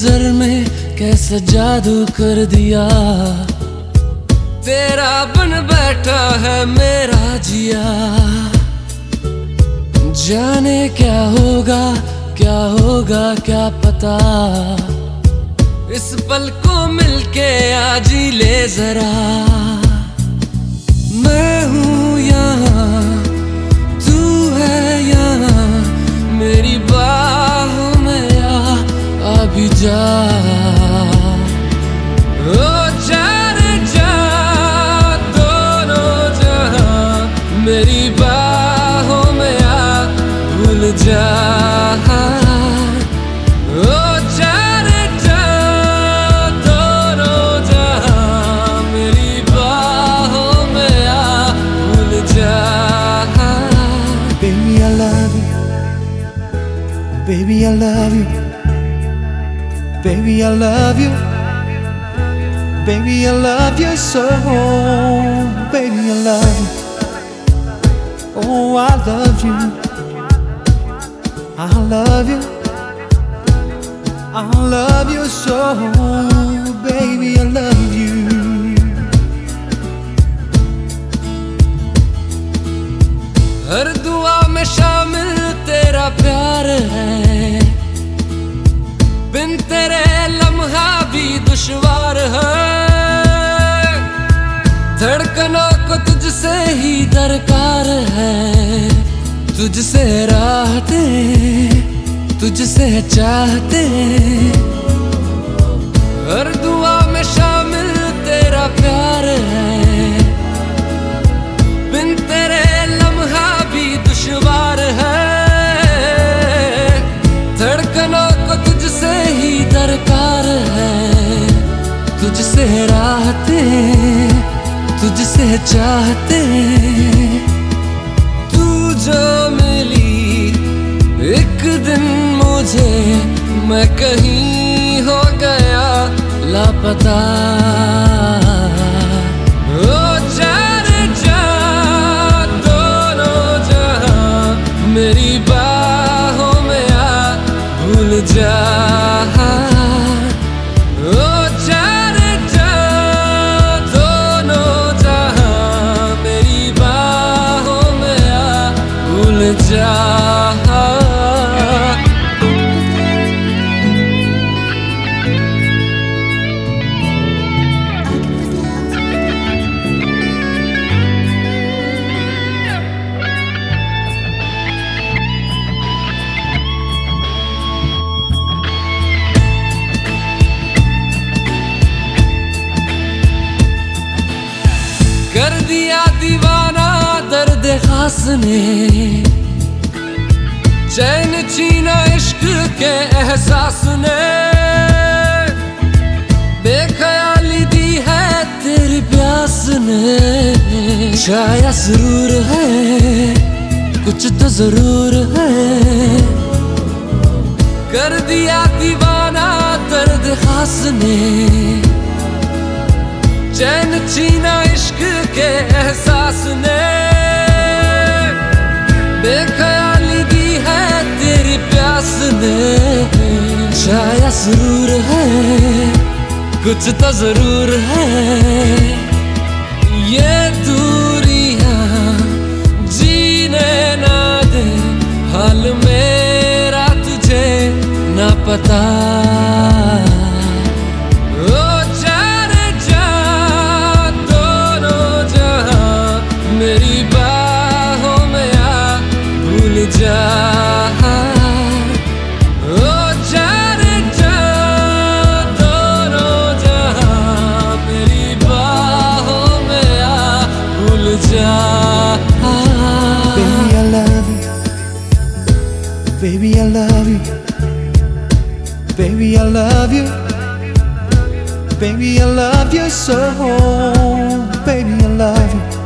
नज़र में कैसा जादू कर दिया? तेरा बन बैठा है मेरा जिया। जाने क्या होगा क्या होगा, क्या पता? इस पल को मिलके आज ले जरा। ভুল যাহা ও চারে তোরো যাহা মেরি বাহো মেয়া ভুল যাহা Baby I love you. Baby I love you. Baby I love you. Baby I love you so. Baby I love you. Oh I love you. I love you. I love you so. Baby, I love you. हर दुआ में शामिल तेरा प्यार है बिन तेरे लम्हा भी दुश्वार है धड़कनों को तुझसे ही दरकार है तुझसे राहते, तुझसे चाहते। हर दुआ में शामिल तेरा प्यार है। बिन तेरे लम्हा भी दुश्वार है। धड़कनों को तुझसे ही दरकार है। तुझसे राहते, तुझसे चाहते। दिन मुझे मैं कहीं हो गया लापता। ओ चार जा दोनों जहाँ मेरी बाहों में आ भूल जा। जा दोनों जहाँ मेरी जा। दर्द खास ने चैन छीना इश्क के एहसास ने बेख्याली दी है तेरी प्यास ने शाया ज़रूर है कुछ तो ज़रूर है कर दिया दीवाना दर्द खास ने चैन छीना इश्क के एहसास ने ज़रूर है, कुछ तो ज़रूर है। ये दूरियाँ जीने ना दे, हाल मेरा तुझे ना पता। ओ जा, दोनों मेरी में आ भूल जा। Baby, I love you. Baby, I love you. Baby, I love you so. Baby, I love you.